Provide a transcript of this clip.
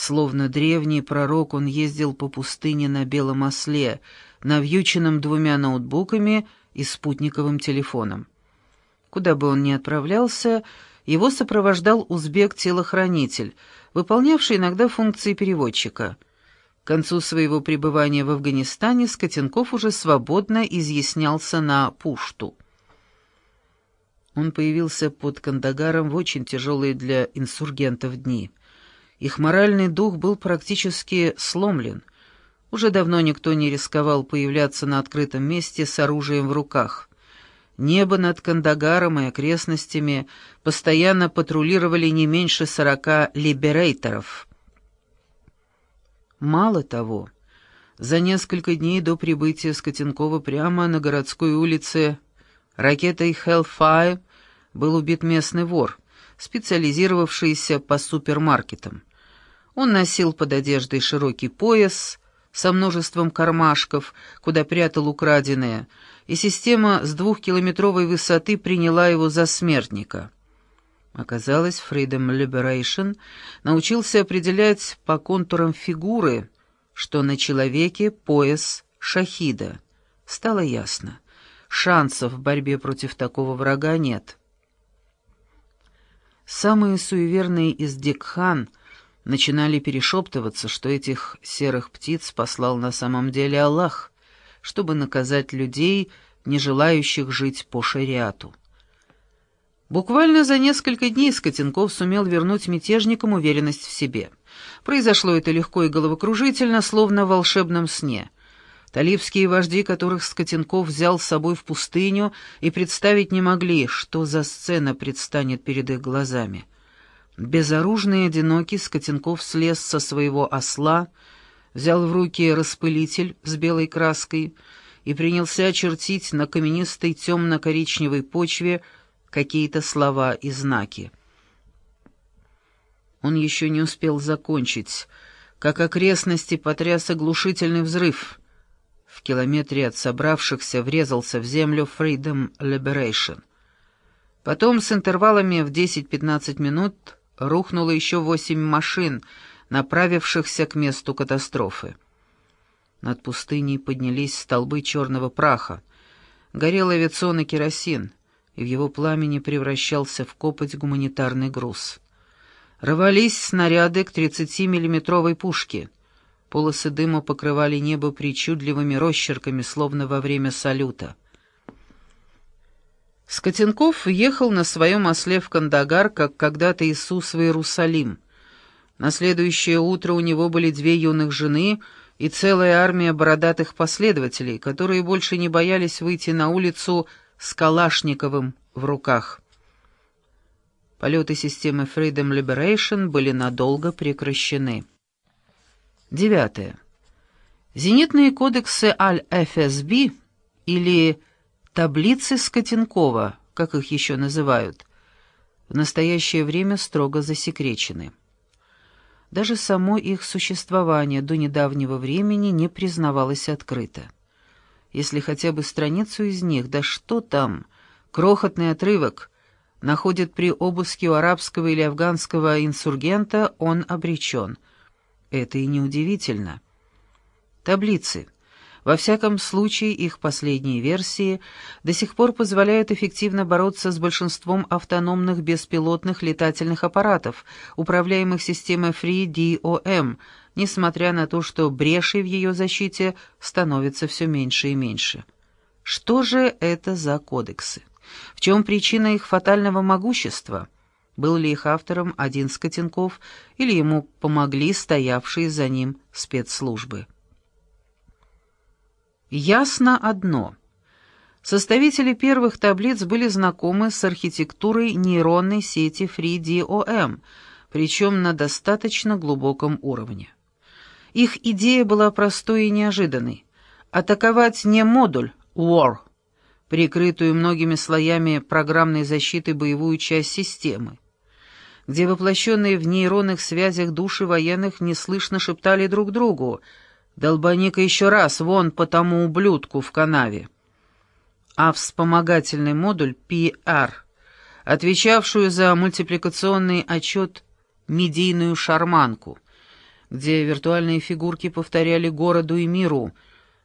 Словно древний пророк он ездил по пустыне на белом осле, навьюченном двумя ноутбуками и спутниковым телефоном. Куда бы он ни отправлялся, его сопровождал узбек-телохранитель, выполнявший иногда функции переводчика. К концу своего пребывания в Афганистане Скотенков уже свободно изъяснялся на пушту. Он появился под Кандагаром в очень тяжелые для инсургентов дни. Их моральный дух был практически сломлен. Уже давно никто не рисковал появляться на открытом месте с оружием в руках. Небо над Кандагаром и окрестностями постоянно патрулировали не меньше сорока либерейторов. Мало того, за несколько дней до прибытия Скотенкова прямо на городской улице ракетой Hellfire был убит местный вор, специализировавшийся по супермаркетам. Он носил под одеждой широкий пояс со множеством кармашков, куда прятал украденное, и система с двухкилометровой высоты приняла его за смертника. Оказалось, Freedom Liberation научился определять по контурам фигуры, что на человеке пояс шахида. Стало ясно. Шансов в борьбе против такого врага нет. Самые суеверные из Дикхан начинали перешептываться, что этих серых птиц послал на самом деле Аллах, чтобы наказать людей, не желающих жить по шариату. Буквально за несколько дней Скотенков сумел вернуть мятежникам уверенность в себе. Произошло это легко и головокружительно, словно в волшебном сне — Талибские вожди, которых Скотенков взял с собой в пустыню, и представить не могли, что за сцена предстанет перед их глазами. Безоружный и одинокий Скотенков слез со своего осла, взял в руки распылитель с белой краской и принялся очертить на каменистой темно-коричневой почве какие-то слова и знаки. Он еще не успел закончить, как окрестности потряс оглушительный взрыв — в километре от собравшихся врезался в землю Freedom Liberation. Потом с интервалами в 10-15 минут рухнуло еще восемь машин, направившихся к месту катастрофы. Над пустыней поднялись столбы черного праха. Горел авиационный керосин, и в его пламени превращался в копоть гуманитарный груз. Рвались снаряды к 30-миллиметровой пушке — Полосы дыма покрывали небо причудливыми росчерками, словно во время салюта. Скотенков ехал на своем осле в Кандагар, как когда-то Иисус в Иерусалим. На следующее утро у него были две юных жены и целая армия бородатых последователей, которые больше не боялись выйти на улицу с Калашниковым в руках. Полеты системы Freedom Liberation были надолго прекращены. Девятое. Зенитные кодексы Аль-ФСБ или таблицы Скотенкова, как их еще называют, в настоящее время строго засекречены. Даже само их существование до недавнего времени не признавалось открыто. Если хотя бы страницу из них, да что там, крохотный отрывок, находит при обыске у арабского или афганского инсургента, он обречен — это и неудивительно. Таблицы. Во всяком случае, их последние версии до сих пор позволяют эффективно бороться с большинством автономных беспилотных летательных аппаратов, управляемых системой FreeDOM, несмотря на то, что брешей в ее защите становится все меньше и меньше. Что же это за кодексы? В чем причина их фатального могущества? был ли их автором один Скотенков или ему помогли стоявшие за ним спецслужбы. Ясно одно. Составители первых таблиц были знакомы с архитектурой нейронной сети FreeDOM, причем на достаточно глубоком уровне. Их идея была простой и неожиданной — атаковать не модуль WAR, прикрытую многими слоями программной защиты боевую часть системы, где воплощенные в нейронных связях души военных неслышно шептали друг другу «Долбани-ка еще раз, вон по тому ублюдку в канаве». А вспомогательный модуль PR, отвечавшую за мультипликационный отчет медийную шарманку, где виртуальные фигурки повторяли городу и миру —